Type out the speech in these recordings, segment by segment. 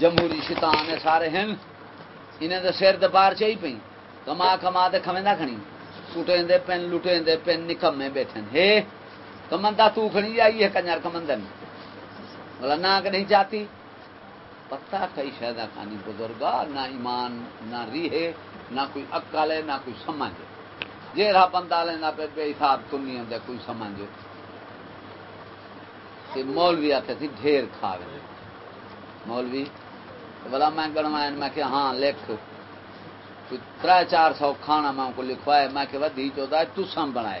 جمہوری شیطان ہے سارے ہیں انہیں دے سر دبار چاہی پئی کما کما دے کھویں کھنی سوٹیں دے پین لٹیں دے پین نکمے بیٹھے ہے کمندا تو کھنی آئی ہے کنجر کمندن۔ بولا نہ کہ نہیں چاہتی پتہ کئی شہدا کھانی بزرگا نہ ایمان، نہ ریہ نہ کوئی عقل ہے، نہ کوئی سمجھ ہے۔ جیڑا بندہ لینا پہ بے حساب تنی ہوں کوئی سمجھ تے مولوی آتے تھی ڈھیر کھاوے مولوی بلا میں گنوایا میں کہ ہاں لکھ۔ تر چار سو کھانا میں کو لکھوایا میں کہ ودی چودا ہے تسم بنائے۔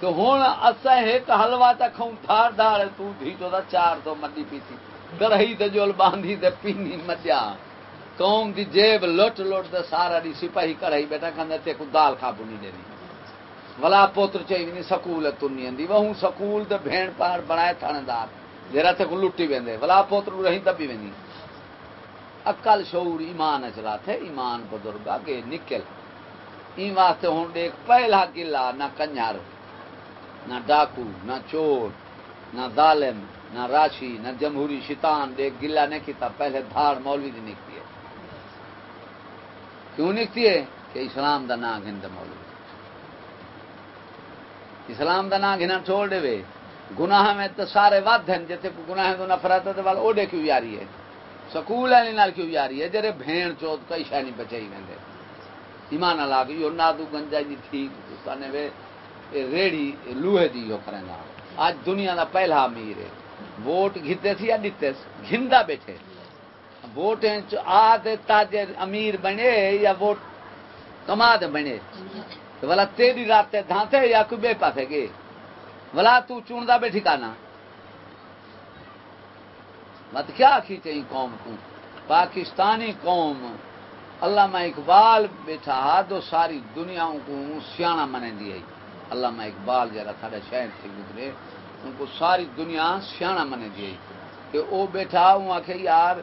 تو ہوں اصا ایک حلوا تک کھاؤں، تھار دار تو دھی چودا چار سو مڈی پیتی۔ کڑھئی تے جول باندھی تے پینی مجا قوم دی جیب لٹ لٹ دے سارا دی سپاہی کڑھئی بیٹھا کھندے تے کو دال کھا بنی دینی۔ ولا پوتر چاہیے نہیں سکول تنی اندی وہ سکول تے بھین پار بنائے تھانے دار۔ جرا تے کو لٹی ویندے ولا پوتر رہی دبی ویندی عقل شعور ایمان چلا تھے، ایمان بزرگا کے نکل۔ این واسطے ہوں دیکھ پہلا گلا نہ کنجر، نہ ڈاکو، نہ چور، نہ ظالم، نہ راشی، نہ جمہوری شیطان دیکھ گلا نہیں کیتا، پہلے دھار مولوی دی نکتی ہے۔ کیوں نکتی ہے؟ کہ اسلام دا نام گھن مولوی۔ اسلام دا نام گھنا چھوڑ دے وے۔ گناہ میں تو سارے ود ہیں جیسے گناہ تو نفرت ہے وال اوڈے کیوں یاری ہے؟ سکول والے نال کیوں یاری ہے؟ جڑے بھین چوت کئی شے نہیں بچائی ویندے۔ ایمان اللہ کہ یو نادو گنجا دی تھی سنے وے ریڑی لوہے دی یو کرندا آج دنیا دا پہلا امیر ہے۔ ووٹ گھتے تھی یا دتے گھندا بیٹھے۔ ووٹ آ دے تاجر امیر بنے یا ووٹ کما دے بنے؟ بلا تیری رات دھانتے یا کوئی بے پاسے گے بلا تو چوندا بے ٹھکانا۔ مت کیا کی چاہیے قوم کو پاکستانی قوم۔ علامہ اقبال بیٹھا، دو ساری دنیا کو سیاح منے دی علامہ اقبال جرا سارے شہر سے گزرے، ان کو ساری دنیا سیاح منے دی کہ او بیٹھا ہوں آخر یار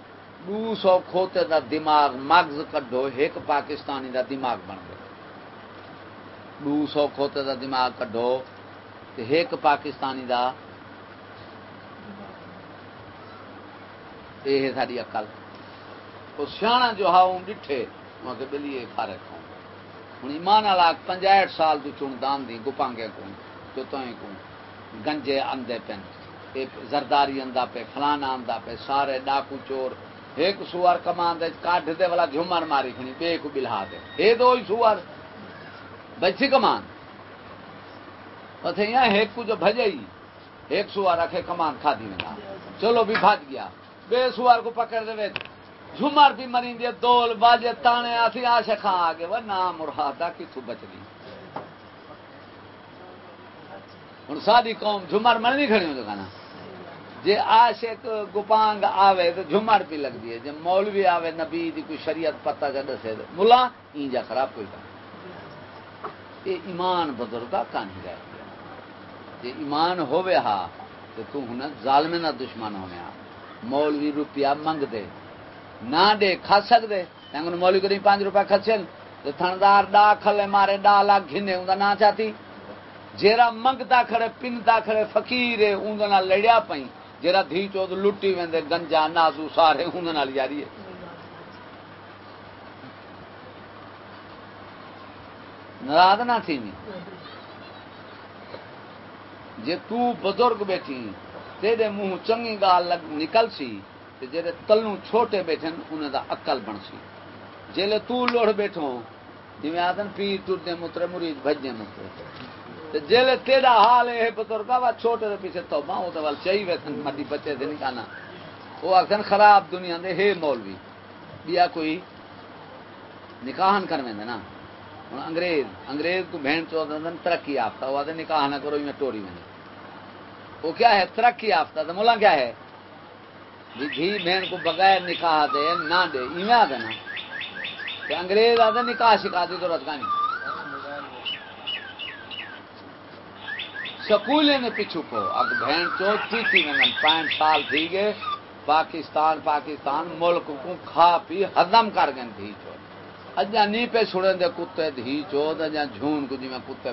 دو سو کھوتے دا دماغ مغز کڈو ایک پاکستانی دا دماغ بن گیا۔ دو سو کھوتے دا دماغ کڈو۔ ایک پاکستانی دا یہ ساری اکل تو سیاح جو ہا ڈٹھے وہاں کے بلیے کھارے کھاؤں ہوں۔ ایمان والا پنجاہٹ سال تو چون دان دی، گپانگے کو جو چوتویں کو گنجے اندے پن زرداری اندا پہ فلانا اندا پہ سارے ڈاکو چور۔ ایک سوار کمان دے کاٹ دے والا جھومر ماری کھنی بے کو بلہا دے۔ اے دو ہی سوار، بچی کمان پتہ یہاں ایک کو جو بھجئی ایک سوار رکھے کمان کھا دی چلو بھی بھاج گیا بے سوار کو پکڑ دے جھمر بھی مری دے دول باجے تانے آسی آشے کھا آگے وہ نام مرحادا کتھو بچ گئی ہوں ساری قوم جھمر من نہیں کھڑی ہوں کہنا جی عاشق گپانگ آوے تو جھمر بھی لگ دیے جی مولوی آوے نبی دی کوئی شریعت پتہ جا دسے ملا اینجا خراب کوئی کہنا یہ ایمان بزرگا کہانی رہ گیا جی ایمان ہوئے ہا، تو تو ہن ظالم نہ دشمن ہونے ہاں۔ مولوی روپیہ منگ دے نہ دے، کھا سکتے انگن مولوی کو نہیں پانچ روپیہ کھچن تو تھندار ڈا کھلے مارے ڈا لاکھ گھنے ہوں نہ چاہتی۔ جیرا منگتا کھڑے، پنتا کھڑے، فقیر ہے اون لڑیا پئی جیرا دھی چود لٹی ویندے، گنجا، نازو، سارے اون یاری ہے۔ ناراض نہ تھی۔ جے تو بزرگ بیٹھی، تیرے منہ چنگی گال لگ نکل سی، تے جڑے تلوں چھوٹے بیٹھے انہاں دا عقل بن سی۔ جیلے تو لوڑ بیٹھو، جویں آدن پیر ٹرتے مترے، مرید بھجے مترے۔ تے جیلے تیرا حال ہے بزرگا وا چھوٹے دے پیچھے توبہ، او تے ول چاہی ویسن مڈی بچے دے نکانا او اکھن خراب دنیا دے ہے مولوی بیا کوئی نکاحن کرویں نا؟ ہوں انگریز انگریز کو بہن چودہ ترقی یافتہ ہوا تو نکاح نہ کرو، میں ٹوری میں وہ کیا ہے؟ ترقی یافتہ تو ملا کیا ہے؟ دھی بہن کو بغیر نکاح دے، نہ دے، ایویں آ دینا کہ انگریز آتے نکاح شکا دی ضرورت کا نہیں سکولے نے پیچھو کو، اب بہن چوتھ تھی تھی پانچ سال تھی گئے۔ پاکستان پاکستان، ملک کو کھا پی ہدم کر گئے تھی چوتھ اجا نہیں پہ چھڑے دے، کتے دھی چوت اجا جھون کو جی میں کتے